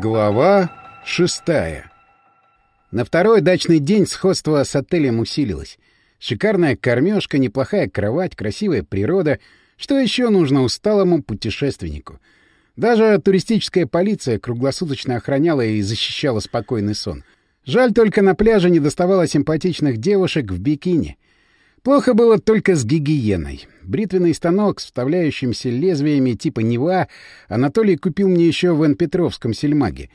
Глава шестая На второй дачный день сходство с отелем усилилось. Шикарная кормежка, неплохая кровать, красивая природа. Что еще нужно усталому путешественнику? Даже туристическая полиция круглосуточно охраняла и защищала спокойный сон. Жаль, только на пляже не доставало симпатичных девушек в бикини. Плохо было только с гигиеной. Бритвенный станок с вставляющимися лезвиями типа Нева Анатолий купил мне еще в Н-Петровском сельмаге.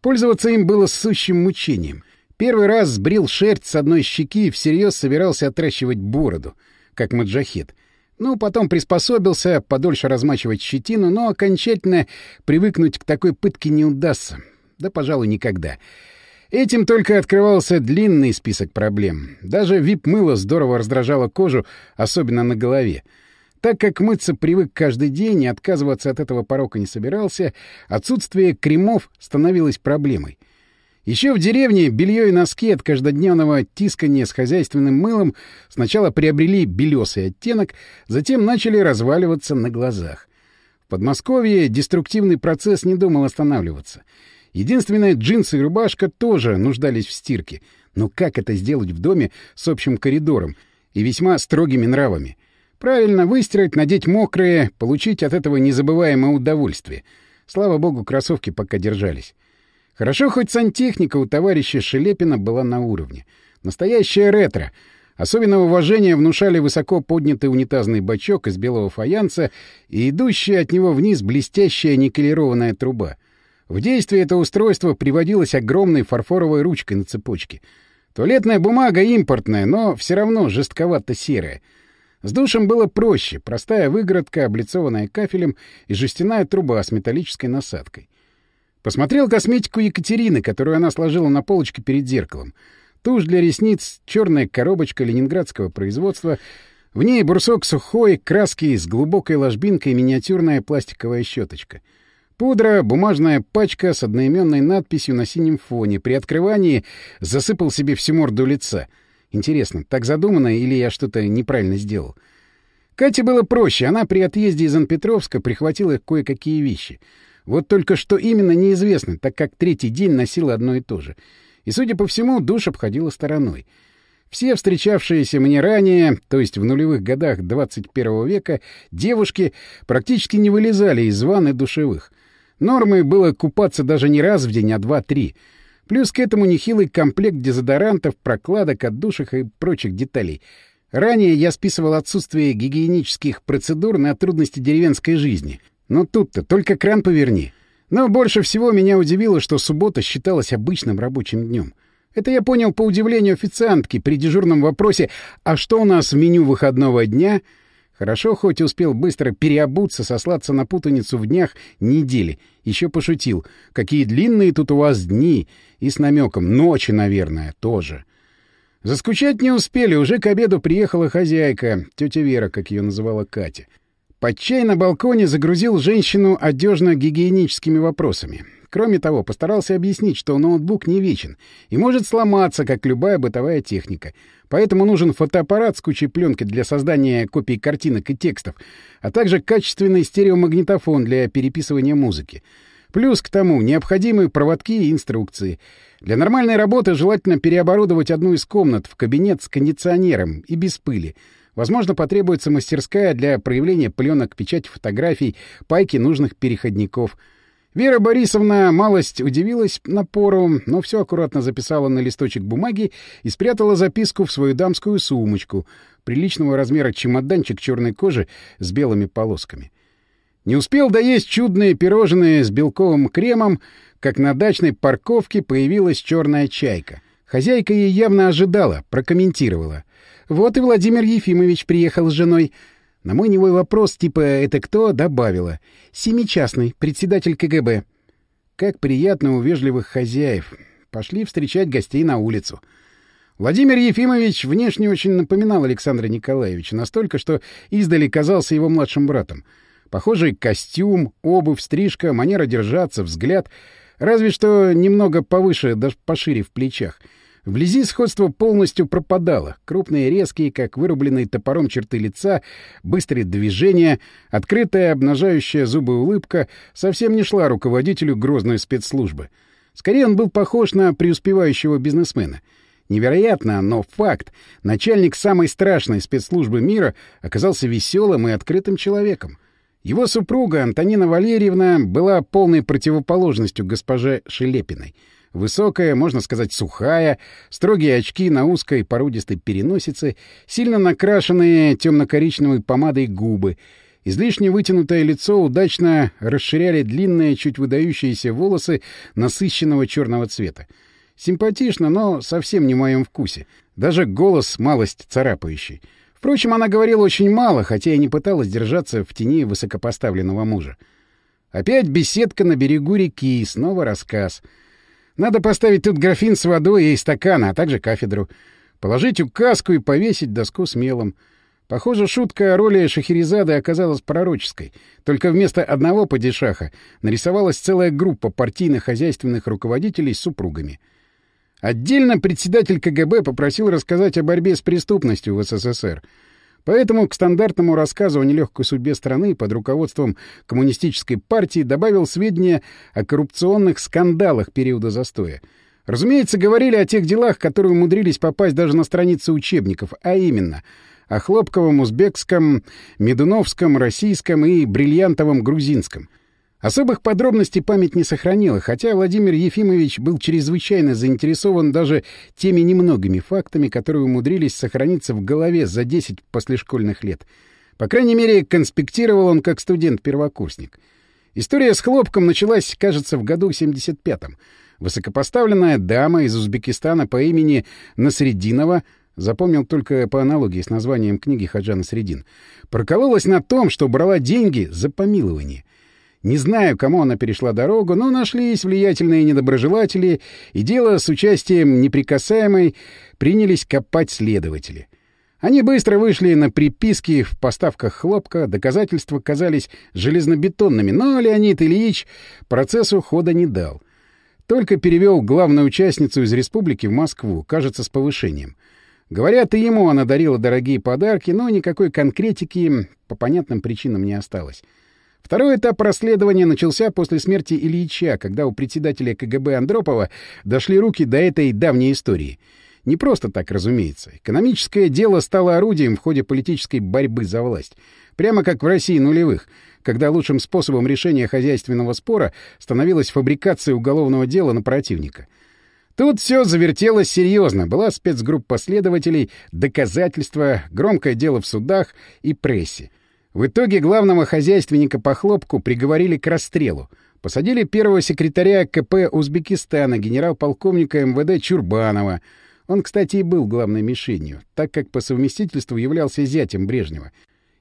Пользоваться им было сущим мучением. Первый раз сбрил шерсть с одной щеки и всерьез собирался отращивать бороду, как маджахет. Ну, потом приспособился подольше размачивать щетину, но окончательно привыкнуть к такой пытке не удастся. Да, пожалуй, никогда. — Этим только открывался длинный список проблем. Даже вип-мыло здорово раздражало кожу, особенно на голове. Так как мыться привык каждый день и отказываться от этого порока не собирался, отсутствие кремов становилось проблемой. Еще в деревне белье и носки от каждодневного тискания с хозяйственным мылом сначала приобрели белесый оттенок, затем начали разваливаться на глазах. В Подмосковье деструктивный процесс не думал останавливаться — Единственное, джинсы и рубашка тоже нуждались в стирке. Но как это сделать в доме с общим коридором и весьма строгими нравами? Правильно, выстирать, надеть мокрые, получить от этого незабываемое удовольствие. Слава богу, кроссовки пока держались. Хорошо, хоть сантехника у товарища Шелепина была на уровне. Настоящая ретро. Особенного уважения внушали высоко поднятый унитазный бачок из белого фаянса и идущая от него вниз блестящая никелированная труба — в действие это устройство приводилось огромной фарфоровой ручкой на цепочке. Туалетная бумага импортная, но все равно жестковато-серая. С душем было проще. Простая выгородка, облицованная кафелем, и жестяная труба с металлической насадкой. Посмотрел косметику Екатерины, которую она сложила на полочке перед зеркалом. Тушь для ресниц, черная коробочка ленинградского производства. В ней брусок сухой, краски с глубокой ложбинкой и миниатюрная пластиковая щеточка — Пудра, бумажная пачка с одноименной надписью на синем фоне. При открывании засыпал себе всю морду лица. Интересно, так задумано или я что-то неправильно сделал? Кате было проще. Она при отъезде из Анпетровска прихватила кое-какие вещи. Вот только что именно неизвестно, так как третий день носила одно и то же. И, судя по всему, душ обходила стороной. Все встречавшиеся мне ранее, то есть в нулевых годах 21 века, девушки практически не вылезали из ванны душевых. Нормой было купаться даже не раз в день, а два-три. Плюс к этому нехилый комплект дезодорантов, прокладок, отдушек и прочих деталей. Ранее я списывал отсутствие гигиенических процедур на трудности деревенской жизни. Но тут-то только кран поверни. Но больше всего меня удивило, что суббота считалась обычным рабочим днем. Это я понял по удивлению официантки при дежурном вопросе «А что у нас в меню выходного дня?» Хорошо, хоть успел быстро переобуться, сослаться на путаницу в днях недели. Еще пошутил. Какие длинные тут у вас дни. И с намеком. Ночи, наверное, тоже. Заскучать не успели. Уже к обеду приехала хозяйка. Тетя Вера, как ее называла Катя. Под чай на балконе загрузил женщину одежно-гигиеническими вопросами. Кроме того, постарался объяснить, что ноутбук не вечен и может сломаться, как любая бытовая техника. Поэтому нужен фотоаппарат с кучей пленки для создания копий картинок и текстов, а также качественный стереомагнитофон для переписывания музыки. Плюс к тому необходимые проводки и инструкции. Для нормальной работы желательно переоборудовать одну из комнат в кабинет с кондиционером и без пыли. Возможно, потребуется мастерская для проявления пленок, печати фотографий, пайки нужных переходников — Вера Борисовна малость удивилась напору, но все аккуратно записала на листочек бумаги и спрятала записку в свою дамскую сумочку, приличного размера чемоданчик черной кожи с белыми полосками. Не успел доесть чудные пирожные с белковым кремом, как на дачной парковке появилась черная чайка. Хозяйка ей явно ожидала, прокомментировала. «Вот и Владимир Ефимович приехал с женой. На мой немой вопрос типа «это кто?» добавила. «Семичастный, председатель КГБ». Как приятно у вежливых хозяев. Пошли встречать гостей на улицу. Владимир Ефимович внешне очень напоминал Александра Николаевича, настолько, что издали казался его младшим братом. Похожий костюм, обувь, стрижка, манера держаться, взгляд. Разве что немного повыше, даже пошире в плечах. Вблизи сходство полностью пропадало. Крупные, резкие, как вырубленные топором черты лица, быстрые движения, открытая, обнажающая зубы улыбка совсем не шла руководителю грозной спецслужбы. Скорее, он был похож на преуспевающего бизнесмена. Невероятно, но факт. Начальник самой страшной спецслужбы мира оказался веселым и открытым человеком. Его супруга Антонина Валерьевна была полной противоположностью госпоже Шелепиной — Высокая, можно сказать, сухая, строгие очки на узкой породистой переносице, сильно накрашенные темно-коричневой помадой губы, излишне вытянутое лицо удачно расширяли длинные, чуть выдающиеся волосы насыщенного черного цвета. Симпатично, но совсем не в моем вкусе. Даже голос малость царапающий. Впрочем, она говорила очень мало, хотя и не пыталась держаться в тени высокопоставленного мужа. Опять беседка на берегу реки, снова рассказ — надо поставить тут графин с водой и стакан, а также кафедру. Положить указку и повесить доску с мелом. Похоже, шутка о роли Шахерезады оказалась пророческой. Только вместо одного падишаха нарисовалась целая группа партийно-хозяйственных руководителей с супругами. Отдельно председатель КГБ попросил рассказать о борьбе с преступностью в СССР — Поэтому к стандартному рассказу о нелегкой судьбе страны под руководством коммунистической партии добавил сведения о коррупционных скандалах периода застоя. Разумеется, говорили о тех делах, которые умудрились попасть даже на страницы учебников, а именно о хлопковом узбекском, медуновском, российском и бриллиантовом грузинском — Особых подробностей память не сохранила, хотя Владимир Ефимович был чрезвычайно заинтересован даже теми немногими фактами, которые умудрились сохраниться в голове за 10 послешкольных лет. По крайней мере, конспектировал он как студент-первокурсник. История с хлопком началась, кажется, в году 75-м. Высокопоставленная дама из Узбекистана по имени Насрединова Запомнил только по аналогии с названием книги Хаджана Средин. Прокололась на том, что брала деньги за помилование. Не знаю, кому она перешла дорогу, но нашлись влиятельные недоброжелатели, и дело с участием неприкасаемой принялись копать следователи. Они быстро вышли на приписки в поставках хлопка, доказательства казались железнобетонными, но Леонид Ильич процессу хода не дал. Только перевел главную участницу из республики в Москву, кажется, с повышением. Говорят, и ему она дарила дорогие подарки, но никакой конкретики по понятным причинам не осталось. Второй этап расследования начался после смерти Ильича, когда у председателя КГБ Андропова дошли руки до этой давней истории. Не просто так, разумеется. Экономическое дело стало орудием в ходе политической борьбы за власть. Прямо как в России нулевых, когда лучшим способом решения хозяйственного спора становилась фабрикация уголовного дела на противника. Тут все завертелось серьезно. Была спецгруппа следователей, доказательства, громкое дело в судах и прессе. В итоге главного хозяйственника по хлопку приговорили к расстрелу. Посадили первого секретаря КП Узбекистана, генерал-полковника МВД Чурбанова. Он, кстати, и был главной мишенью, так как по совместительству являлся зятем Брежнева.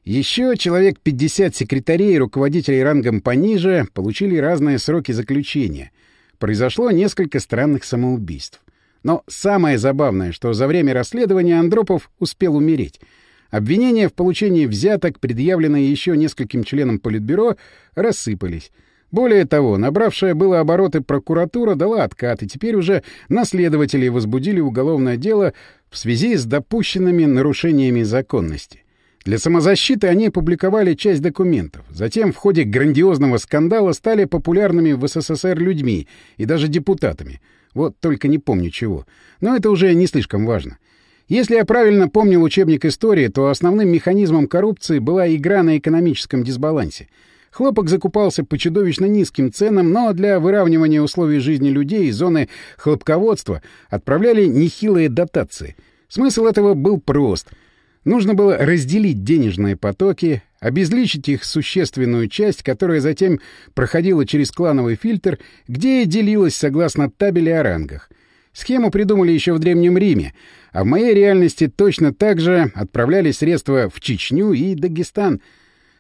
Еще человек 50 секретарей и руководителей рангом пониже получили разные сроки заключения. Произошло несколько странных самоубийств. Но самое забавное, что за время расследования Андропов успел умереть — Обвинения в получении взяток, предъявленные еще нескольким членам Политбюро, рассыпались. Более того, набравшая было обороты прокуратура дала откат, и теперь уже наследователи возбудили уголовное дело в связи с допущенными нарушениями законности. Для самозащиты они опубликовали часть документов. Затем в ходе грандиозного скандала стали популярными в СССР людьми и даже депутатами. Вот только не помню чего. Но это уже не слишком важно. Если я правильно помнил учебник истории, то основным механизмом коррупции была игра на экономическом дисбалансе. Хлопок закупался по чудовищно низким ценам, но для выравнивания условий жизни людей из зоны хлопководства отправляли нехилые дотации. Смысл этого был прост. Нужно было разделить денежные потоки, обезличить их существенную часть, которая затем проходила через клановый фильтр, где делилась согласно табели о рангах. Схему придумали еще в Древнем Риме, а в моей реальности точно так же отправляли средства в Чечню и Дагестан.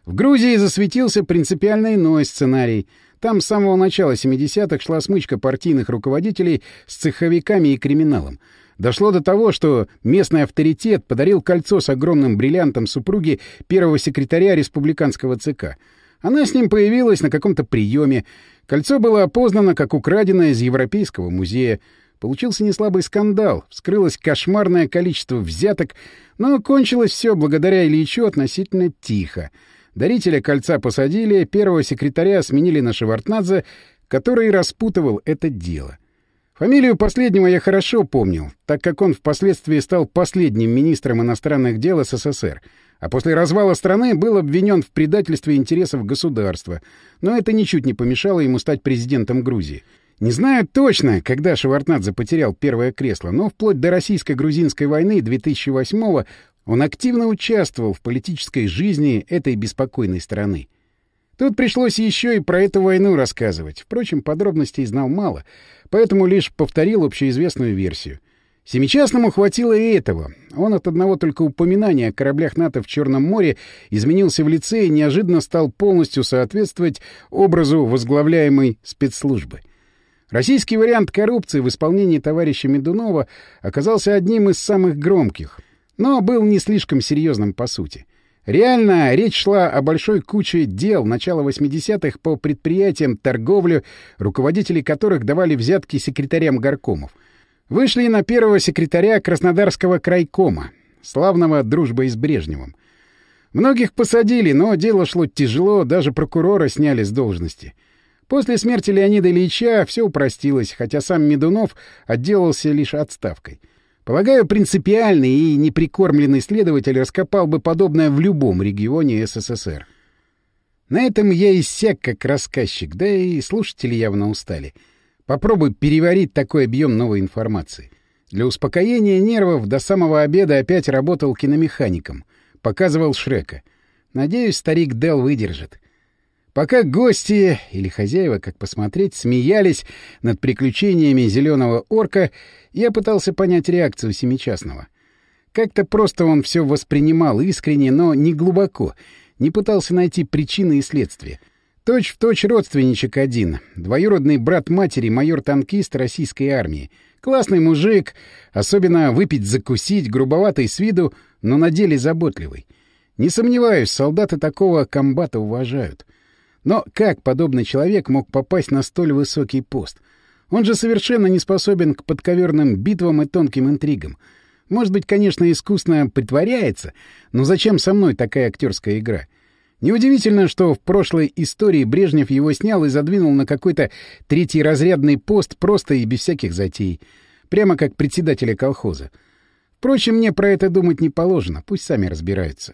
В Грузии засветился принципиально иной сценарий. Там с самого начала 70-х шла смычка партийных руководителей с цеховиками и криминалом. Дошло до того, что местный авторитет подарил кольцо с огромным бриллиантом супруге первого секретаря республиканского ЦК. Она с ним появилась на каком-то приеме. Кольцо было опознано как украденное из Европейского музея. Получился неслабый скандал, вскрылось кошмарное количество взяток, но кончилось все благодаря Ильичу относительно тихо. Дарителя кольца посадили, первого секретаря сменили на Шевартнадзе, который распутывал это дело. Фамилию последнего я хорошо помнил, так как он впоследствии стал последним министром иностранных дел СССР, а после развала страны был обвинен в предательстве интересов государства, но это ничуть не помешало ему стать президентом Грузии. Не знаю точно, когда Шевартнадзе потерял первое кресло, но вплоть до российско-грузинской войны 2008-го он активно участвовал в политической жизни этой беспокойной страны. Тут пришлось еще и про эту войну рассказывать. Впрочем, подробностей знал мало, поэтому лишь повторил общеизвестную версию. Семичастному хватило и этого. Он от одного только упоминания о кораблях НАТО в Черном море изменился в лице и неожиданно стал полностью соответствовать образу возглавляемой спецслужбы — Российский вариант коррупции в исполнении товарища Медунова оказался одним из самых громких, но был не слишком серьезным по сути. Реально, речь шла о большой куче дел начала 80-х по предприятиям торговлю, руководители которых давали взятки секретарям горкомов. Вышли на первого секретаря Краснодарского крайкома, славного дружбой с Брежневым. Многих посадили, но дело шло тяжело, даже прокурора сняли с должности — После смерти Леонида Ильича все упростилось, хотя сам Медунов отделался лишь отставкой. Полагаю, принципиальный и неприкормленный следователь раскопал бы подобное в любом регионе СССР. На этом я иссяк как рассказчик, да и слушатели явно устали. Попробуй переварить такой объем новой информации. Для успокоения нервов до самого обеда опять работал киномехаником. Показывал Шрека. Надеюсь, старик Дел выдержит. Пока гости, или хозяева, как посмотреть, смеялись над приключениями зеленого орка, я пытался понять реакцию Семичастного. Как-то просто он все воспринимал искренне, но не глубоко, не пытался найти причины и следствия. Точь в точь родственничек один, двоюродный брат матери, майор-танкист российской армии. Классный мужик, особенно выпить-закусить, грубоватый с виду, но на деле заботливый. Не сомневаюсь, солдаты такого комбата уважают. Но как подобный человек мог попасть на столь высокий пост? Он же совершенно не способен к подковерным битвам и тонким интригам. Может быть, конечно, искусно притворяется, но зачем со мной такая актерская игра? Неудивительно, что в прошлой истории Брежнев его снял и задвинул на какой-то третий разрядный пост просто и без всяких затей. Прямо как председателя колхоза. Впрочем, мне про это думать не положено, пусть сами разбираются.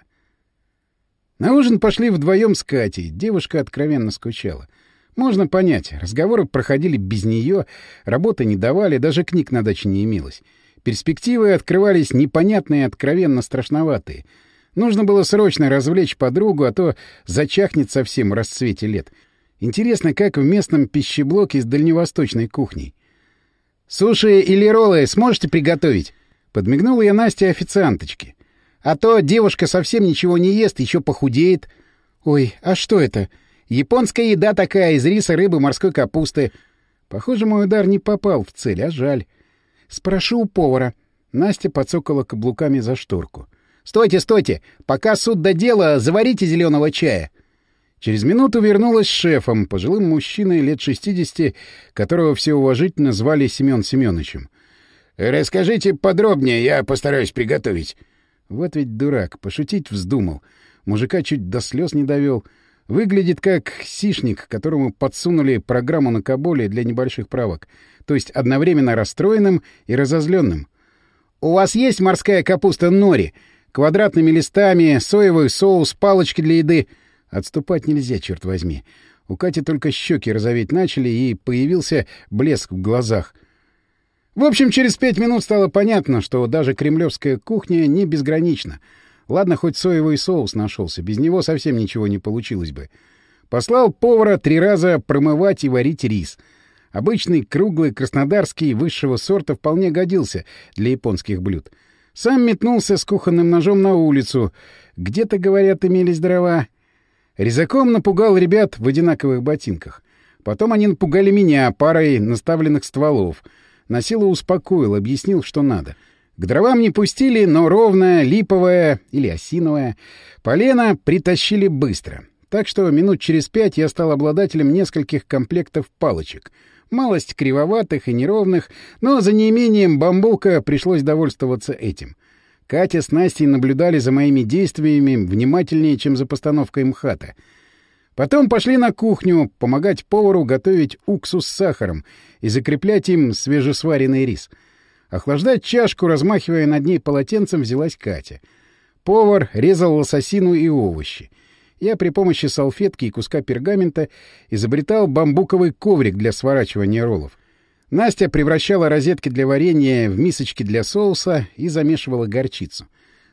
На ужин пошли вдвоем с Катей. Девушка откровенно скучала. Можно понять, разговоры проходили без нее, работы не давали, даже книг на даче не имелось. Перспективы открывались непонятные и откровенно страшноватые. Нужно было срочно развлечь подругу, а то зачахнет совсем в расцвете лет. Интересно, как в местном пищеблоке с дальневосточной кухней. «Суши или роллы сможете приготовить?» Подмигнула я Насте официанточке. А то девушка совсем ничего не ест, еще похудеет. Ой, а что это? Японская еда такая, из риса, рыбы, морской капусты. Похоже, мой удар не попал в цель, а жаль. Спрошу у повара. Настя подсокала каблуками за шторку. «Стойте, стойте! Пока суд до дела, заварите зеленого чая!» Через минуту вернулась с шефом, пожилым мужчиной лет шестидесяти, которого все уважительно звали Семен Семеновичем. «Расскажите подробнее, я постараюсь приготовить». Вот ведь дурак, пошутить вздумал. Мужика чуть до слез не довел. Выглядит как сишник, которому подсунули программу на Каболе для небольших правок. То есть одновременно расстроенным и разозленным. «У вас есть морская капуста нори? Квадратными листами, соевый соус, палочки для еды?» Отступать нельзя, черт возьми. У Кати только щеки розоветь начали, и появился блеск в глазах. В общем, через пять минут стало понятно, что даже кремлевская кухня не безгранична. Ладно, хоть соевый соус нашелся, без него совсем ничего не получилось бы. Послал повара три раза промывать и варить рис. Обычный круглый краснодарский высшего сорта вполне годился для японских блюд. Сам метнулся с кухонным ножом на улицу. Где-то, говорят, имелись дрова. Резаком напугал ребят в одинаковых ботинках. Потом они напугали меня парой наставленных стволов — на силу успокоил, объяснил, что надо. К дровам не пустили, но ровное, липовое или осиновое полено притащили быстро. Так что минут через пять я стал обладателем нескольких комплектов палочек. Малость кривоватых и неровных, но за неимением бамбука пришлось довольствоваться этим. Катя с Настей наблюдали за моими действиями внимательнее, чем за постановкой МХАТа. Потом пошли на кухню помогать повару готовить уксус с сахаром и закреплять им свежесваренный рис. Охлаждать чашку, размахивая над ней полотенцем, взялась Катя. Повар резал лососину и овощи. Я при помощи салфетки и куска пергамента изобретал бамбуковый коврик для сворачивания роллов. Настя превращала розетки для варенья в мисочки для соуса и замешивала горчицу.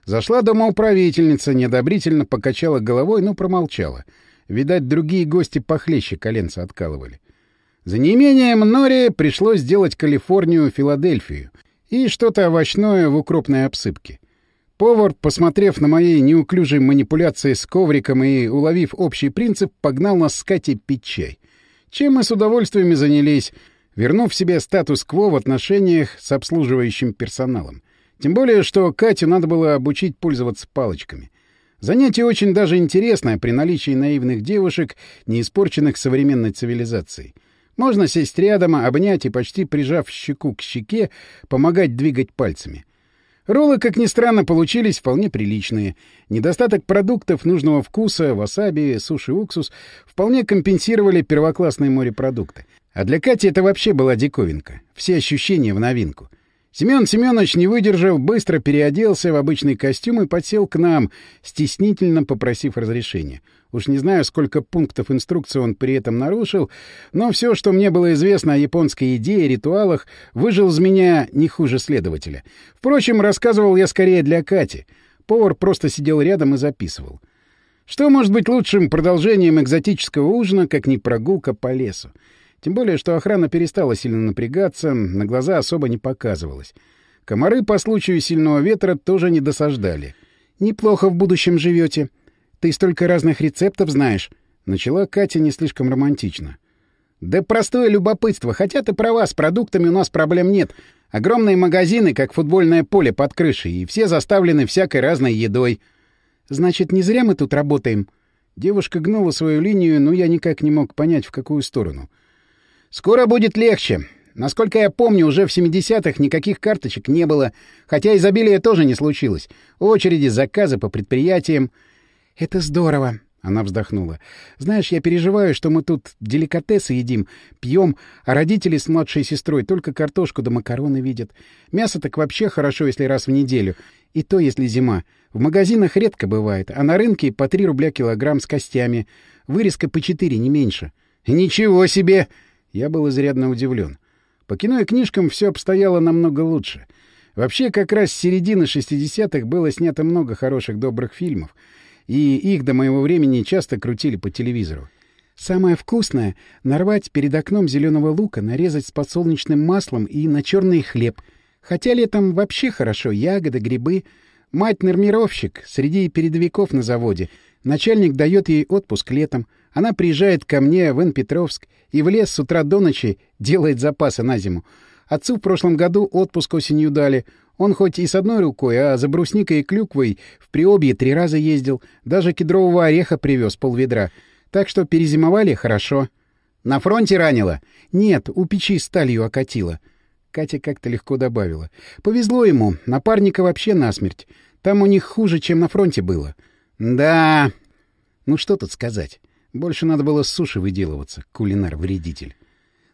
Зашла домоуправительница, неодобрительно покачала головой, но промолчала. Видать, другие гости похлеще коленца откалывали. За неимением Нори пришлось сделать Калифорнию, Филадельфию и что-то овощное в укропной обсыпке. Повар, посмотрев на мои неуклюжие манипуляции с ковриком и уловив общий принцип, погнал нас с Катей пить чай. Чем мы с удовольствием занялись, вернув себе статус-кво в отношениях с обслуживающим персоналом. Тем более, что Катю надо было обучить пользоваться палочками. Занятие очень даже интересное при наличии наивных девушек, не испорченных современной цивилизацией. Можно сесть рядом, обнять и, почти прижав щеку к щеке, помогать двигать пальцами. Роллы, как ни странно, получились вполне приличные. Недостаток продуктов нужного вкуса, васаби, суши-уксус вполне компенсировали первоклассные морепродукты. А для Кати это вообще была диковинка. Все ощущения в новинку. Семен Семенович, не выдержав, быстро переоделся в обычный костюм и подсел к нам, стеснительно попросив разрешения. Уж не знаю, сколько пунктов инструкции он при этом нарушил, но все, что мне было известно о японской идее и ритуалах, выжил из меня не хуже следователя. Впрочем, рассказывал я скорее для Кати. Повар просто сидел рядом и записывал. Что может быть лучшим продолжением экзотического ужина, как не прогулка по лесу? Тем более, что охрана перестала сильно напрягаться, на глаза особо не показывалась. Комары по случаю сильного ветра тоже не досаждали. «Неплохо в будущем живете», ты столько разных рецептов знаешь. Начала Катя не слишком романтично. Да простое любопытство. Хотя ты права, с продуктами у нас проблем нет. Огромные магазины, как футбольное поле под крышей, и все заставлены всякой разной едой. Значит, не зря мы тут работаем. Девушка гнула свою линию, но я никак не мог понять, в какую сторону. Скоро будет легче. Насколько я помню, уже в 70-х никаких карточек не было, хотя изобилия тоже не случилось. Очереди, заказы по предприятиям. «Это здорово!» — она вздохнула. «Знаешь, я переживаю, что мы тут деликатесы едим, пьем, а родители с младшей сестрой только картошку да макароны видят. Мясо так вообще хорошо, если раз в неделю. И то, если зима. В магазинах редко бывает, а на рынке по три рубля килограмм с костями. Вырезка по четыре, не меньше». «Ничего себе!» Я был изрядно удивлен. По кино и книжкам все обстояло намного лучше. Вообще, как раз с середины 60-х было снято много хороших добрых фильмов — и их до моего времени часто крутили по телевизору. Самое вкусное — нарвать перед окном зеленого лука, нарезать с подсолнечным маслом и на черный хлеб. Хотя летом вообще хорошо — ягоды, грибы. Мать нормировщик среди передовиков на заводе. Начальник дает ей отпуск летом. Она приезжает ко мне в Н-Петровск и в лес с утра до ночи делает запасы на зиму. Отцу в прошлом году отпуск осенью дали. Он хоть и с одной рукой, а за брусникой и клюквой в Приобье три раза ездил, даже кедрового ореха привез полведра. Так что перезимовали хорошо. На фронте ранило? Нет, у печи сталью окатило. Катя как-то легко добавила. Повезло ему, напарника вообще насмерть. Там у них хуже, чем на фронте было. Да. Ну что тут сказать. Больше надо было с суши выделываться, кулинар-вредитель.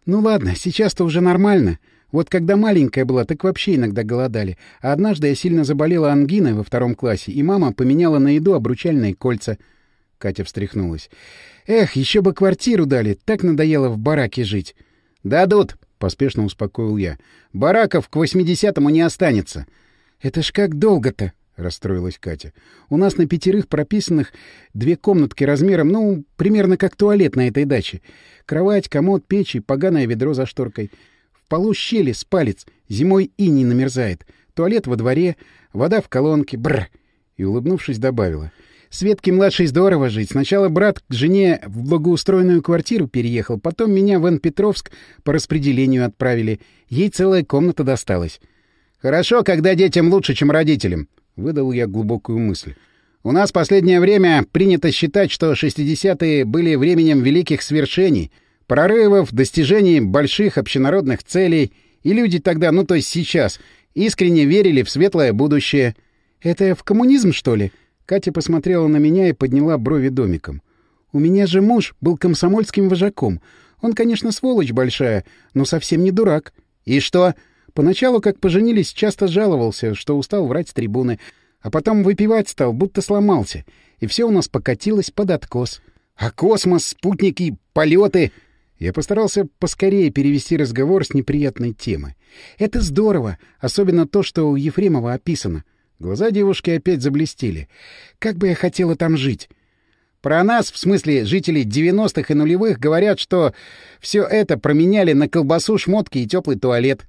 Ну ладно, сейчас-то уже нормально. Вот когда маленькая была, так вообще иногда голодали. А однажды я сильно заболела ангиной во втором классе, и мама поменяла на еду обручальные кольца. Катя встряхнулась. «Эх, еще бы квартиру дали, так надоело в бараке жить». «Дадут», — поспешно успокоил я. «Бараков к восьмидесятому не останется». «Это ж как долго-то?» — расстроилась Катя. «У нас на пятерых прописанных две комнатки размером, ну, примерно как туалет на этой даче. Кровать, комод, печь и поганое ведро за шторкой. В полу щели с палец, зимой иней намерзает. Туалет во дворе, вода в колонке, бр. И, улыбнувшись, добавила. Светке младшей здорово жить. Сначала брат к жене в благоустроенную квартиру переехал, потом меня в Н-Петровск по распределению отправили. Ей целая комната досталась. «Хорошо, когда детям лучше, чем родителям», — выдал я глубокую мысль. «У нас последнее время принято считать, что 60-е были временем великих свершений — прорывов, достижений больших общенародных целей, и люди тогда, ну то есть сейчас, искренне верили в светлое будущее. Это в коммунизм, что ли? Катя посмотрела на меня и подняла брови домиком. У меня же муж был комсомольским вожаком. Он, конечно, сволочь большая, но совсем не дурак. И что? Поначалу, как поженились, часто жаловался, что устал врать с трибуны, а потом выпивать стал, будто сломался, и все у нас покатилось под откос. А космос, спутники, полеты... Я постарался поскорее перевести разговор с неприятной темы. Это здорово, особенно то, что у Ефремова описано. Глаза девушки опять заблестели. Как бы я хотела там жить. Про нас, в смысле жителей 90-х и нулевых, говорят, что все это променяли на колбасу, шмотки и теплый туалет.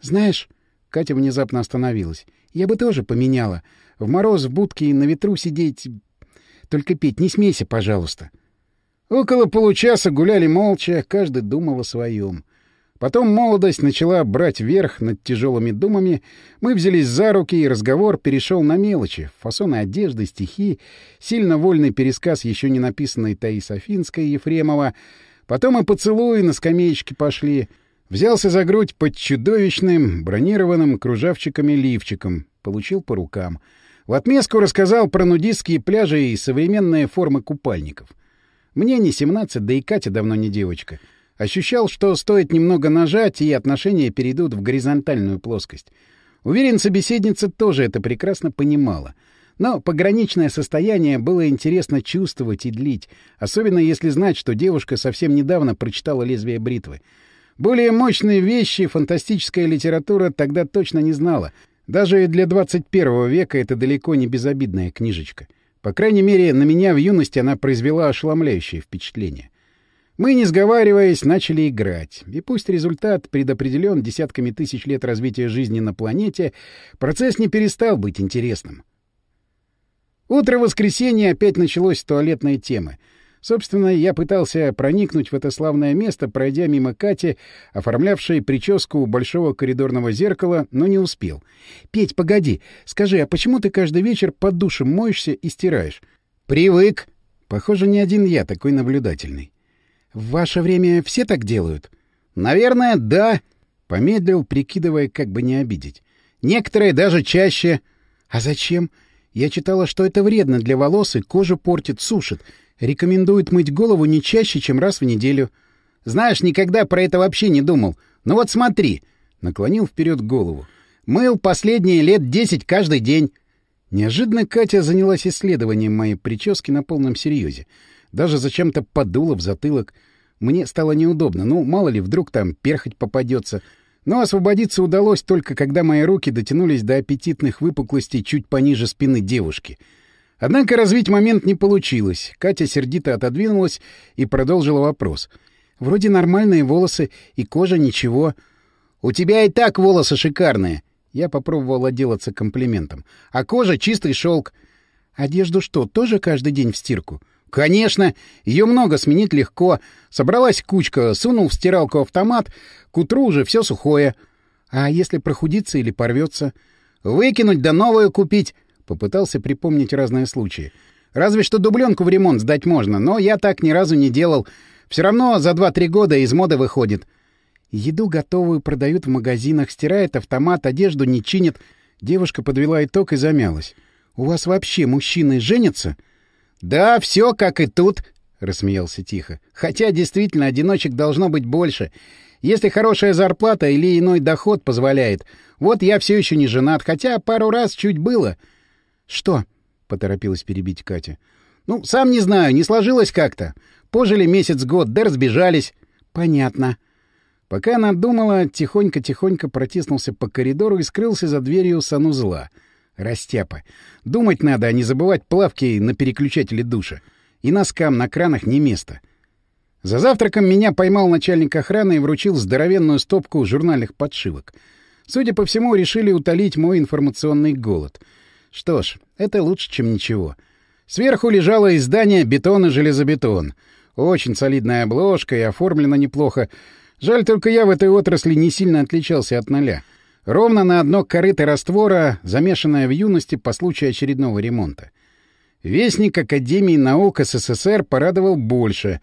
Знаешь, Катя внезапно остановилась. Я бы тоже поменяла. В мороз в будке и на ветру сидеть... Только, Петь, не смейся, пожалуйста. Около получаса гуляли молча, каждый думал о своем. Потом молодость начала брать верх над тяжелыми думами, мы взялись за руки, и разговор перешел на мелочи, фасоны одежды, стихи, сильно вольный пересказ еще не написанной Таис Афинской Ефремова, потом и поцелуи на скамеечке пошли. Взялся за грудь под чудовищным, бронированным кружавчиками лифчиком, получил по рукам. В отместку рассказал про нудистские пляжи и современные формы купальников. Мне не 17, да и Катя давно не девочка — Ощущал, что стоит немного нажать, и отношения перейдут в горизонтальную плоскость. Уверен, собеседница тоже это прекрасно понимала. Но пограничное состояние было интересно чувствовать и длить, особенно если знать, что девушка совсем недавно прочитала «Лезвие бритвы». Более мощные вещи фантастическая литература тогда точно не знала. Даже для 21 века это далеко не безобидная книжечка. По крайней мере, на меня в юности она произвела ошеломляющее впечатление. Мы, не сговариваясь, начали играть. И пусть результат предопределен десятками тысяч лет развития жизни на планете, процесс не перестал быть интересным. Утро воскресенья опять началось с туалетной темы. Собственно, я пытался проникнуть в это славное место, пройдя мимо Кати, оформлявшей прическу у большого коридорного зеркала, но не успел. «Петь, погоди, скажи, а почему ты каждый вечер под душем моешься и стираешь?» «Привык!» Похоже, не один я такой наблюдательный. В ваше время все так делают? Наверное, да. Помедлил, прикидывая, как бы не обидеть. Некоторые даже чаще. А зачем? Я читала, что это вредно для волос и кожу портит, сушит. Рекомендуют мыть голову не чаще, чем раз в неделю. Знаешь, никогда про это вообще не думал. Ну вот смотри. Наклонил вперед голову. Мыл последние лет десять каждый день. Неожиданно Катя занялась исследованием моей прически на полном серьезе. Даже зачем-то подула в затылок. Мне стало неудобно. Ну, мало ли, вдруг там перхоть попадется. Но освободиться удалось только, когда мои руки дотянулись до аппетитных выпуклостей чуть пониже спины девушки. Однако развить момент не получилось. Катя сердито отодвинулась и продолжила вопрос. «Вроде нормальные волосы и кожа ничего». «У тебя и так волосы шикарные». Я попробовал отделаться комплиментом. «А кожа — чистый шелк». «Одежду что, тоже каждый день в стирку?» Конечно, ее много, сменить легко. Собралась кучка, сунул в стиралку автомат, к утру уже все сухое. А если прохудится или порвется? Выкинуть да новую купить. Попытался припомнить разные случаи. Разве что дубленку в ремонт сдать можно, но я так ни разу не делал. Все равно за 2-3 года из моды выходит. Еду готовую продают в магазинах, стирает автомат, одежду не чинит. Девушка подвела итог и замялась. «У вас вообще мужчины женятся?» «Да, все как и тут», — рассмеялся тихо. «Хотя действительно одиночек должно быть больше. Если хорошая зарплата или иной доход позволяет. Вот я все еще не женат, хотя пару раз чуть было». «Что?» — поторопилась перебить Катя. «Ну, сам не знаю, не сложилось как-то. Пожили месяц-год, да разбежались». «Понятно». Пока она думала, тихонько-тихонько протиснулся по коридору и скрылся за дверью санузла — Растяпа. Думать надо, а не забывать плавки на переключателе душа. И носкам на кранах не место. За завтраком меня поймал начальник охраны и вручил здоровенную стопку журнальных подшивок. Судя по всему, решили утолить мой информационный голод. Что ж, это лучше, чем ничего. Сверху лежало издание «Бетон и железобетон». Очень солидная обложка и оформлена неплохо. Жаль, только я в этой отрасли не сильно отличался от ноля. Ровно на одно корыто раствора, замешанное в юности по случаю очередного ремонта. Вестник Академии наук СССР порадовал больше,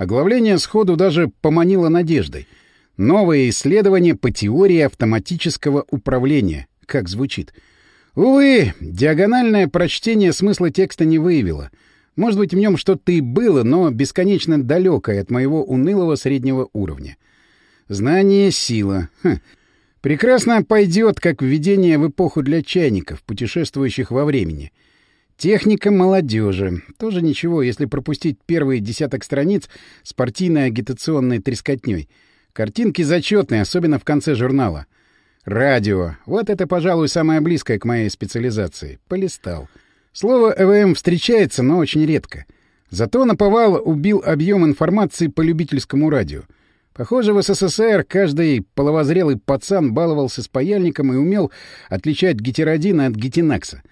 Оглавление сходу даже поманило надеждой. Новое исследование по теории автоматического управления. Как звучит. Увы, диагональное прочтение смысла текста не выявило. Может быть, в нем что-то и было, но бесконечно далекое от моего унылого среднего уровня. Знание — сила. Хм. Прекрасно пойдет, как введение в эпоху для чайников, путешествующих во времени. Техника молодежи. Тоже ничего, если пропустить первые десяток страниц с партийной агитационной трескотней. Картинки зачетные, особенно в конце журнала. Радио. Вот это, пожалуй, самое близкое к моей специализации. Полистал. Слово «ЭВМ» встречается, но очень редко. Зато наповал убил объем информации по любительскому радио. Похоже, в СССР каждый половозрелый пацан баловался с паяльником и умел отличать гетеродина от гетинакса.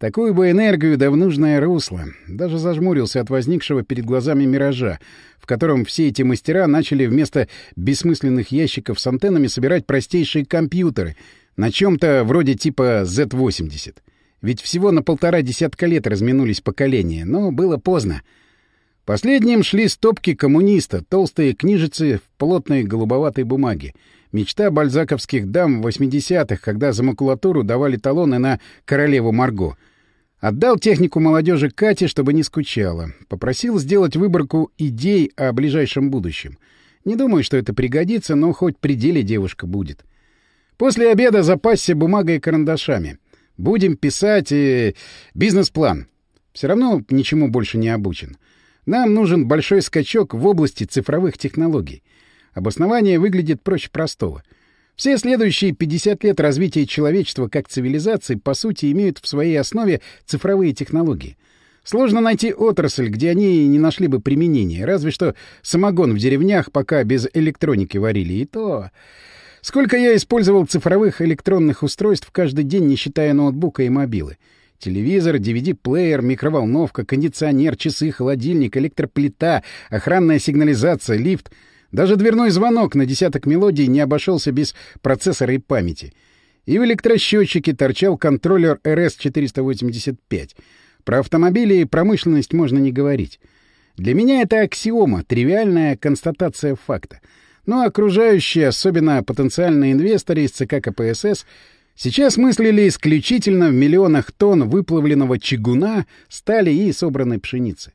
Такую бы энергию да в нужное русло. Даже зажмурился от возникшего перед глазами миража, в котором все эти мастера начали вместо бессмысленных ящиков с антеннами собирать простейшие компьютеры на чем-то вроде типа Z80. Ведь всего на полтора десятка лет разминулись поколения, но было поздно. Последним шли стопки коммуниста, толстые книжицы в плотной голубоватой бумаге. Мечта бальзаковских дам в 80-х, когда за макулатуру давали талоны на королеву Марго. Отдал технику молодежи Кате, чтобы не скучала. Попросил сделать выборку идей о ближайшем будущем. Не думаю, что это пригодится, но хоть при деле девушка будет. После обеда запасся бумагой и карандашами. Будем писать э, бизнес-план. Все равно ничему больше не обучен. Нам нужен большой скачок в области цифровых технологий. Обоснование выглядит проще простого. Все следующие 50 лет развития человечества как цивилизации, по сути, имеют в своей основе цифровые технологии. Сложно найти отрасль, где они не нашли бы применения, разве что самогон в деревнях пока без электроники варили, и то... Сколько я использовал цифровых электронных устройств каждый день, не считая ноутбука и мобилы. Телевизор, DVD-плеер, микроволновка, кондиционер, часы, холодильник, электроплита, охранная сигнализация, лифт. Даже дверной звонок на десяток мелодий не обошелся без процессора и памяти. И в электросчетчике торчал контроллер RS-485. Про автомобили и промышленность можно не говорить. Для меня это аксиома, тривиальная констатация факта. Но окружающие, особенно потенциальные инвесторы из ЦК КПСС, Сейчас мыслили исключительно в миллионах тонн выплавленного чугуна, стали и собранной пшеницы.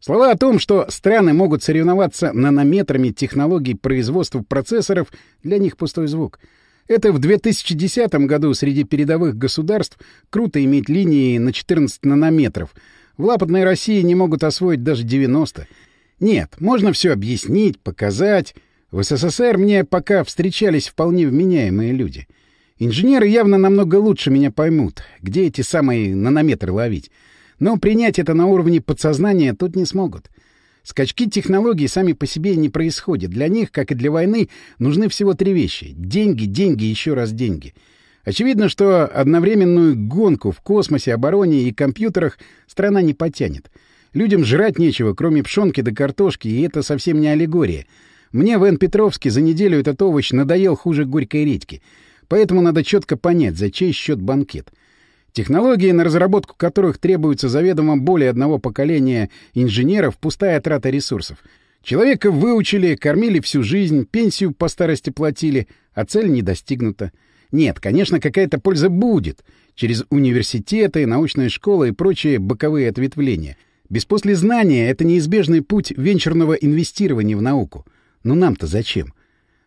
Слова о том, что страны могут соревноваться нанометрами технологий производства процессоров, для них пустой звук. Это в 2010 году среди передовых государств круто иметь линии на 14 нанометров. В лапотной России не могут освоить даже 90. Нет, можно все объяснить, показать. В СССР мне пока встречались вполне вменяемые люди — Инженеры явно намного лучше меня поймут, где эти самые нанометры ловить. Но принять это на уровне подсознания тут не смогут. Скачки технологий сами по себе не происходят. Для них, как и для войны, нужны всего три вещи. Деньги, деньги, еще раз деньги. Очевидно, что одновременную гонку в космосе, обороне и компьютерах страна не потянет. Людям жрать нечего, кроме пшенки да картошки, и это совсем не аллегория. Мне в Н-Петровске за неделю этот овощ надоел хуже горькой редьки — Поэтому надо четко понять, за чей счет банкет. Технологии, на разработку которых требуется заведомо более одного поколения инженеров, пустая трата ресурсов. Человека выучили, кормили всю жизнь, пенсию по старости платили, а цель не достигнута. Нет, конечно, какая-то польза будет. Через университеты, научные школы и прочие боковые ответвления. Без послезнания — это неизбежный путь венчурного инвестирования в науку. Но нам-то зачем?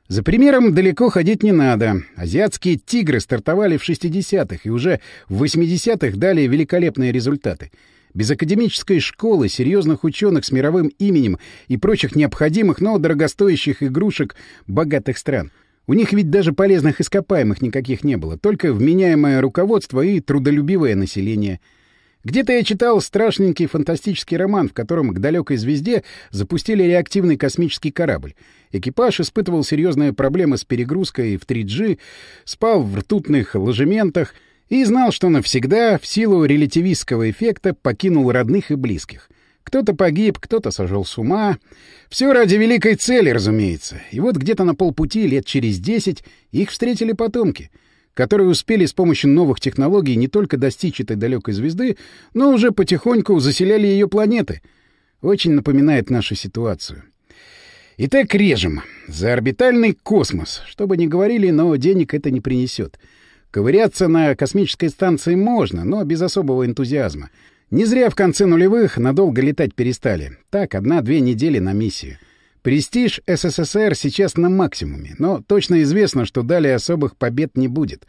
За примером далеко ходить не надо. Азиатские «Тигры» стартовали в 60-х и уже в 80-х дали великолепные результаты. Без академической школы, серьезных ученых с мировым именем и прочих необходимых, но дорогостоящих игрушек богатых стран. У них ведь даже полезных ископаемых никаких не было, только вменяемое руководство и трудолюбивое население — где-то я читал страшненький фантастический роман, в котором к далекой звезде запустили реактивный космический корабль. Экипаж испытывал серьезные проблемы с перегрузкой в 3G, спал в ртутных ложементах и знал, что навсегда, в силу релятивистского эффекта, покинул родных и близких. Кто-то погиб, кто-то сошел с ума. Все ради великой цели, разумеется. И вот где-то на полпути, лет через десять, их встретили потомки — которые успели с помощью новых технологий не только достичь этой далекой звезды, но уже потихоньку заселяли ее планеты. Очень напоминает нашу ситуацию. Итак, режем. За орбитальный космос. Что бы ни говорили, но денег это не принесет. Ковыряться на космической станции можно, но без особого энтузиазма. Не зря в конце нулевых надолго летать перестали. Так, одна-две недели на миссию. Престиж СССР сейчас на максимуме, но точно известно, что далее особых побед не будет.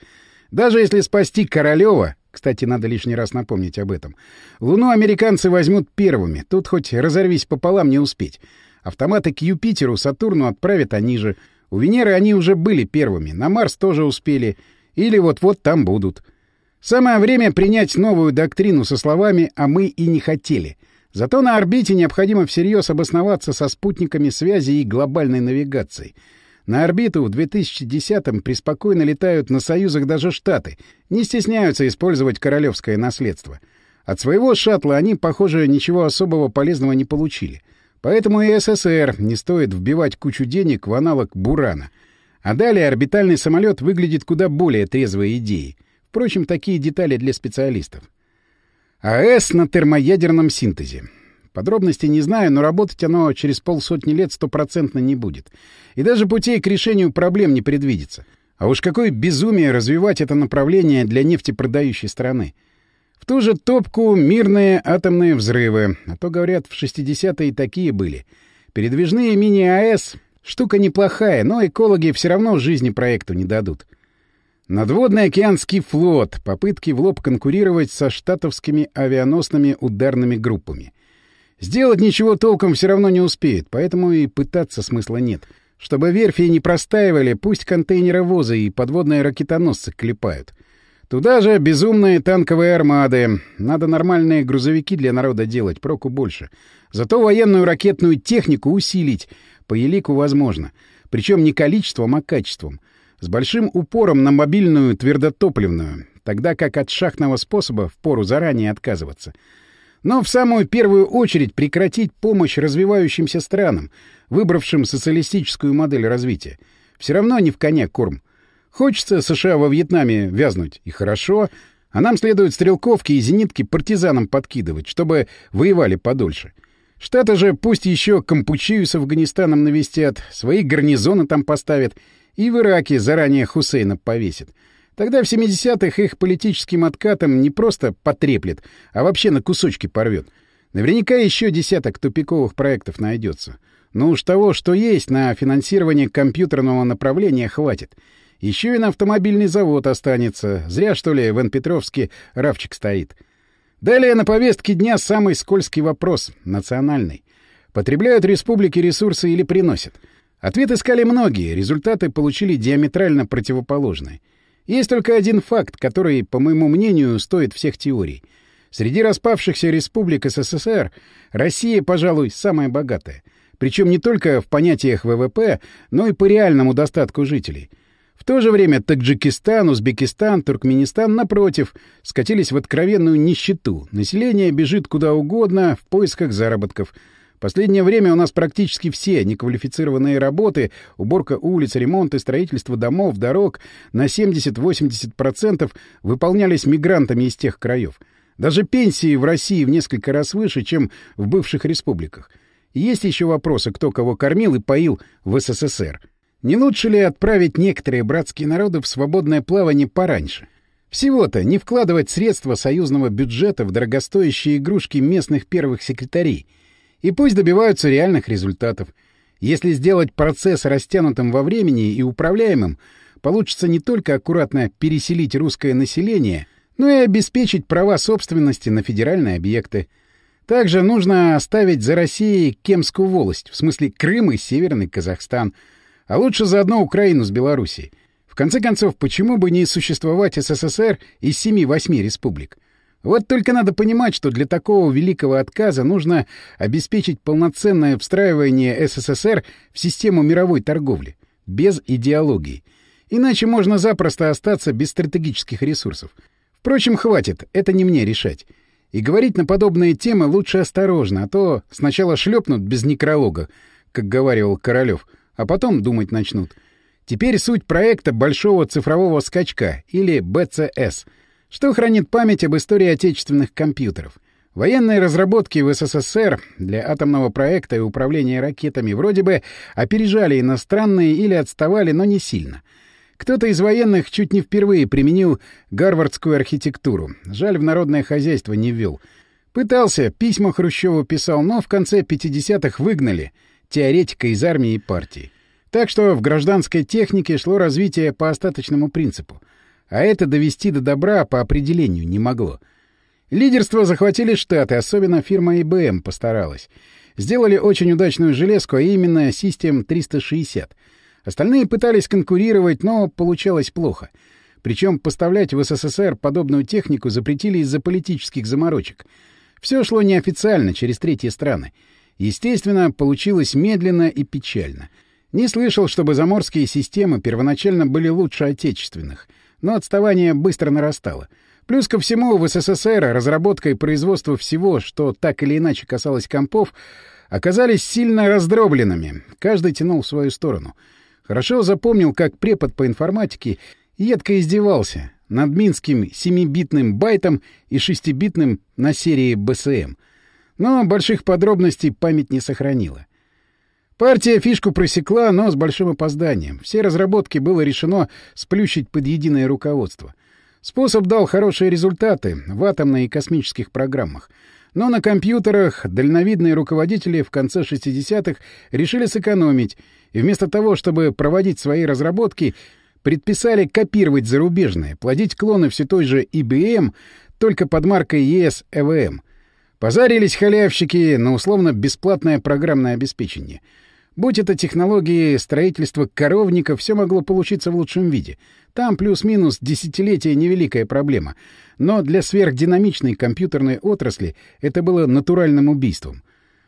Даже если спасти Королева, кстати, надо лишний раз напомнить об этом, Луну американцы возьмут первыми, тут хоть разорвись пополам не успеть. Автоматы к Юпитеру, Сатурну отправят они же. У Венеры они уже были первыми, на Марс тоже успели. Или вот-вот там будут. Самое время принять новую доктрину со словами «а мы и не хотели». Зато на орбите необходимо всерьез обосноваться со спутниками связи и глобальной навигацией. На орбиту в 2010-м преспокойно летают на союзах даже Штаты, не стесняются использовать королевское наследство. От своего шаттла они, похоже, ничего особого полезного не получили. Поэтому и СССР не стоит вбивать кучу денег в аналог «Бурана». А далее орбитальный самолет выглядит куда более трезвой идеей. Впрочем, такие детали для специалистов. АЭС на термоядерном синтезе. Подробностей не знаю, но работать оно через полсотни лет стопроцентно не будет. И даже путей к решению проблем не предвидится. А уж какое безумие развивать это направление для нефтепродающей страны. В ту же топку мирные атомные взрывы. А то, говорят, в 60-е такие были. Передвижные мини-АЭС — штука неплохая, но экологи все равно жизни проекту не дадут. Надводный океанский флот. Попытки в лоб конкурировать со штатовскими авианосными ударными группами. Сделать ничего толком все равно не успеет, поэтому и пытаться смысла нет. Чтобы верфи не простаивали, пусть контейнеровозы и подводные ракетоносцы клепают — Туда же безумные танковые армады. Надо нормальные грузовики для народа делать, проку больше. Зато военную ракетную технику усилить. По елику возможно. Причем не количеством, а качеством. С большим упором на мобильную твердотопливную. Тогда как от шахтного способа впору заранее отказываться. Но в самую первую очередь прекратить помощь развивающимся странам, выбравшим социалистическую модель развития. Все равно не в коня корм. Хочется США во Вьетнаме вязнуть, и хорошо. А нам следует стрелковки и зенитки партизанам подкидывать, чтобы воевали подольше. Штаты же пусть еще Кампучию с Афганистаном навестят, свои гарнизоны там поставят, и в Ираке заранее Хусейна повесят. Тогда в 70-х их политическим откатом не просто потреплет, а вообще на кусочки порвет. Наверняка еще десяток тупиковых проектов найдется. Но уж того, что есть, на финансирование компьютерного направления хватит. Еще и на автомобильный завод останется. Зря, что ли, в Н-Петровске Равчик стоит. Далее на повестке дня самый скользкий вопрос — национальный. Потребляют республики ресурсы или приносят? Ответ искали многие, результаты получили диаметрально противоположные. Есть только один факт, который, по моему мнению, стоит всех теорий. Среди распавшихся республик СССР Россия, пожалуй, самая богатая. Причем не только в понятиях ВВП, но и по реальному достатку жителей — в то же время Таджикистан, Узбекистан, Туркменистан, напротив, скатились в откровенную нищету. Население бежит куда угодно в поисках заработков. Последнее время у нас практически все неквалифицированные работы, уборка улиц, ремонт и строительство домов, дорог на 70-80% выполнялись мигрантами из тех краев. Даже пенсии в России в несколько раз выше, чем в бывших республиках. Есть еще вопросы, кто кого кормил и поил в СССР. Не лучше ли отправить некоторые братские народы в свободное плавание пораньше? Всего-то не вкладывать средства союзного бюджета в дорогостоящие игрушки местных первых секретарей. И пусть добиваются реальных результатов. Если сделать процесс растянутым во времени и управляемым, получится не только аккуратно переселить русское население, но и обеспечить права собственности на федеральные объекты. Также нужно оставить за Россией Кемскую волость, в смысле Крым и Северный Казахстан — а лучше заодно Украину с Белоруссией. В конце концов, почему бы не существовать СССР из семи-восьми республик? Вот только надо понимать, что для такого великого отказа нужно обеспечить полноценное встраивание СССР в систему мировой торговли, без идеологии. Иначе можно запросто остаться без стратегических ресурсов. Впрочем, хватит, это не мне решать. И говорить на подобные темы лучше осторожно, а то сначала шлепнут без некролога, как говаривал Королёв — а потом думать начнут. Теперь суть проекта Большого цифрового скачка, или БЦС, что хранит память об истории отечественных компьютеров. Военные разработки в СССР для атомного проекта и управления ракетами вроде бы опережали иностранные или отставали, но не сильно. Кто-то из военных чуть не впервые применил гарвардскую архитектуру. Жаль, в народное хозяйство не ввел. Пытался, письма Хрущеву писал, но в конце 50-х выгнали теоретика из армии и партии. Так что в гражданской технике шло развитие по остаточному принципу. А это довести до добра по определению не могло. Лидерство захватили Штаты, особенно фирма IBM постаралась. Сделали очень удачную железку, а именно System 360. Остальные пытались конкурировать, но получалось плохо. Причем поставлять в СССР подобную технику запретили из-за политических заморочек. Все шло неофициально, через третьи страны. Естественно, получилось медленно и печально. Не слышал, чтобы заморские системы первоначально были лучше отечественных, но отставание быстро нарастало — Плюс ко всему, в СССР разработка и производство всего, что так или иначе касалось компов, оказались сильно раздробленными. Каждый тянул в свою сторону. Хорошо запомнил, как препод по информатике едко издевался над минским 7-битным байтом и 6-битным на серии БСМ. Но больших подробностей память не сохранила. Партия фишку просекла, но с большим опозданием. Все разработки было решено сплющить под единое руководство. Способ дал хорошие результаты в атомной и космических программах. Но на компьютерах дальновидные руководители в конце 60-х решили сэкономить, и вместо того, чтобы проводить свои разработки, предписали копировать зарубежные, плодить клоны все той же IBM, только под маркой ES EVM. Позарились халявщики на условно-бесплатное программное обеспечение — Будь это технологии строительства коровника, все могло получиться в лучшем виде. Там плюс-минус десятилетия невеликая проблема. Но для сверхдинамичной компьютерной отрасли это было натуральным убийством.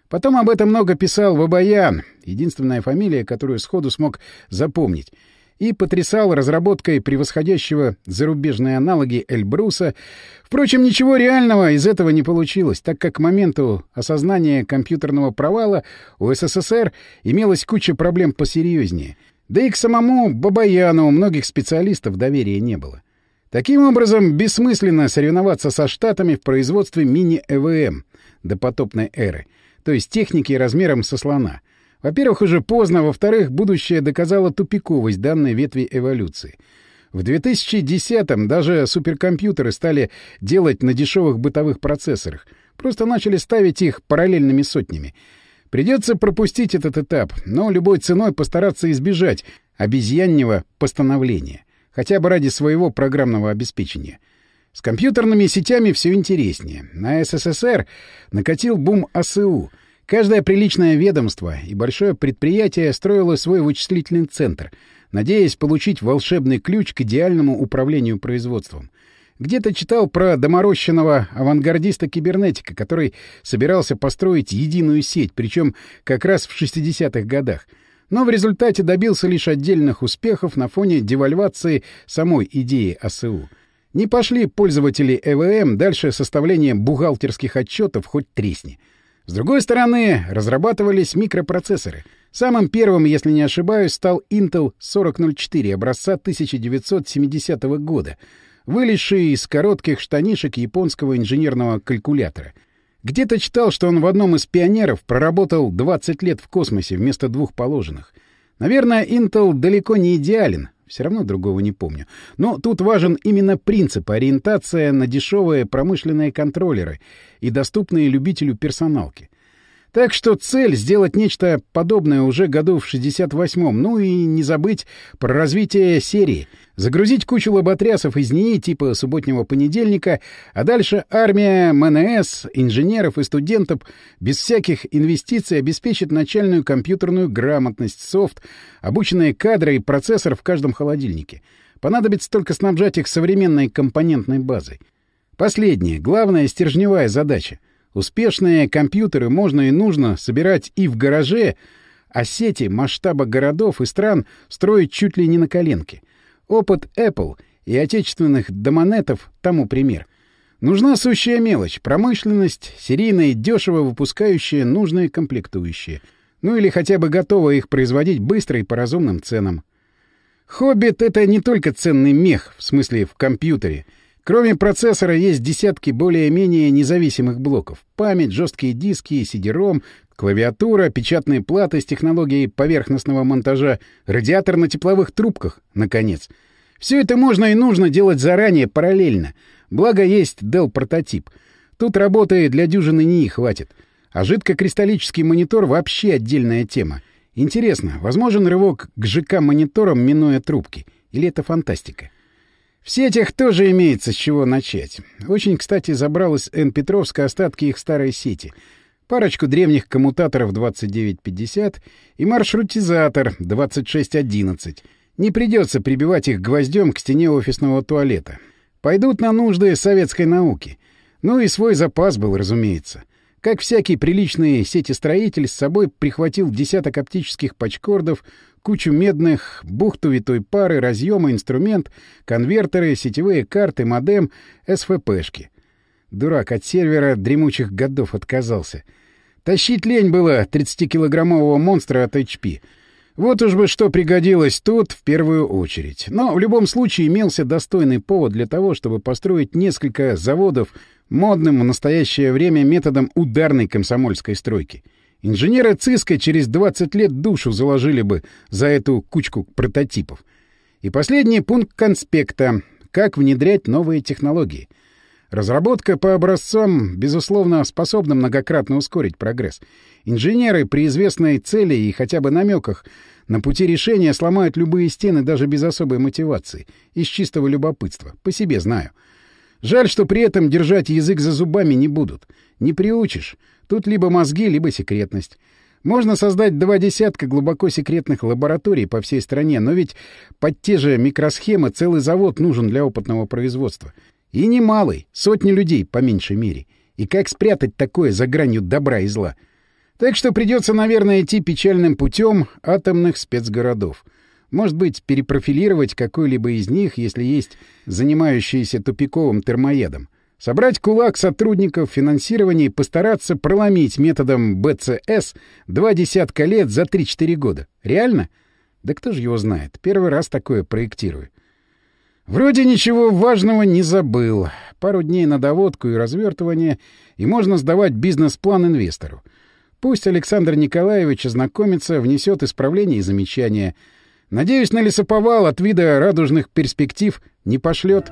Потом об этом много писал Вабаян, единственная фамилия, которую сходу смог запомнить — и потрясал разработкой превосходящего зарубежные аналоги Эльбруса. Впрочем, ничего реального из этого не получилось, так как к моменту осознания компьютерного провала у СССР имелась куча проблем посерьезнее. Да и к самому Бабаяну у многих специалистов доверия не было. Таким образом, бессмысленно соревноваться со Штатами в производстве мини-ЭВМ допотопной эры, то есть техники размером со слона — во-первых, уже поздно, во-вторых, будущее доказало тупиковость данной ветви эволюции. В 2010-м даже суперкомпьютеры стали делать на дешевых бытовых процессорах. Просто начали ставить их параллельными сотнями. Придется пропустить этот этап, но любой ценой постараться избежать обезьяннего постановления. Хотя бы ради своего программного обеспечения. С компьютерными сетями все интереснее. На СССР накатил бум АСУ — Каждое приличное ведомство и большое предприятие строило свой вычислительный центр, надеясь получить волшебный ключ к идеальному управлению производством. Где-то читал про доморощенного авангардиста-кибернетика, который собирался построить единую сеть, причем как раз в 60-х годах. Но в результате добился лишь отдельных успехов на фоне девальвации самой идеи АСУ. Не пошли пользователи ЭВМ дальше составления бухгалтерских отчетов хоть тресни — с другой стороны, разрабатывались микропроцессоры. Самым первым, если не ошибаюсь, стал Intel 4004 образца 1970 года, вылезший из коротких штанишек японского инженерного калькулятора. Где-то читал, что он в одном из пионеров проработал 20 лет в космосе вместо двух положенных. Наверное, Intel далеко не идеален, все равно другого не помню. Но тут важен именно принцип ориентация на дешевые промышленные контроллеры и доступные любителю персоналки. Так что цель — сделать нечто подобное уже году в 68-м, ну и не забыть про развитие серии. Загрузить кучу лоботрясов из НИИ типа субботнего понедельника, а дальше армия МНС, инженеров и студентов без всяких инвестиций обеспечит начальную компьютерную грамотность, софт, обученные кадры и процессор в каждом холодильнике. Понадобится только снабжать их современной компонентной базой. Последняя, главная стержневая задача — Успешные компьютеры можно и нужно собирать и в гараже, а сети масштаба городов и стран строить чуть ли не на коленке. Опыт Apple и отечественных домонетов тому пример. Нужна сущая мелочь — промышленность, серийно и дешево выпускающая нужные комплектующие. Ну или хотя бы готова их производить быстро и по разумным ценам. «Хоббит» — это не только ценный мех, в смысле в компьютере — Кроме процессора есть десятки более-менее независимых блоков. Память, жесткие диски, CD-ROM, клавиатура, печатные платы с технологией поверхностного монтажа, радиатор на тепловых трубках, наконец. Все это можно и нужно делать заранее, параллельно. Благо есть Dell-прототип. Тут работы для дюжины НИИ хватит. А жидкокристаллический монитор вообще отдельная тема. Интересно, возможен рывок к ЖК-мониторам, минуя трубки? Или это фантастика? В сетях тоже имеется с чего начать. Очень, кстати, забрал из Н. Петровска остатки их старой сети. Парочку древних коммутаторов 2950 и маршрутизатор 2611. Не придется прибивать их гвоздем к стене офисного туалета. Пойдут на нужды советской науки. Ну и свой запас был, разумеется. Как всякий приличный сетестроитель, с собой прихватил десяток оптических пачкордов, кучу медных, бухту витой пары, разъемы, инструмент, конвертеры, сетевые карты, модем, СФПшки. Дурак от сервера дремучих годов отказался. Тащить лень было 30-килограммового монстра от HP. Вот уж бы что пригодилось тут в первую очередь. Но в любом случае имелся достойный повод для того, чтобы построить несколько заводов модным в настоящее время методом ударной комсомольской стройки — Инженеры ЦИСКа через 20 лет душу заложили бы за эту кучку прототипов. И последний пункт конспекта — как внедрять новые технологии. Разработка по образцам, безусловно, способна многократно ускорить прогресс. Инженеры при известной цели и хотя бы намеках на пути решения сломают любые стены даже без особой мотивации, из чистого любопытства, по себе знаю. Жаль, что при этом держать язык за зубами не будут. Не приучишь. Тут либо мозги, либо секретность. Можно создать два десятка глубоко секретных лабораторий по всей стране, но ведь под те же микросхемы целый завод нужен для опытного производства. И немалый, сотни людей, по меньшей мере. И как спрятать такое за гранью добра и зла? Так что придется, наверное, идти печальным путем атомных спецгородов. Может быть, перепрофилировать какой-либо из них, если есть занимающийся тупиковым термоедом. Собрать кулак сотрудников финансирования и постараться проломить методом БЦС два десятка лет за 3-4 года. Реально? Да кто же его знает? Первый раз такое проектирую. Вроде ничего важного не забыл. Пару дней на доводку и развертывание, и можно сдавать бизнес-план инвестору. Пусть Александр Николаевич ознакомится, внесет исправления и замечания. Надеюсь, на лесоповал от вида радужных перспектив не пошлет.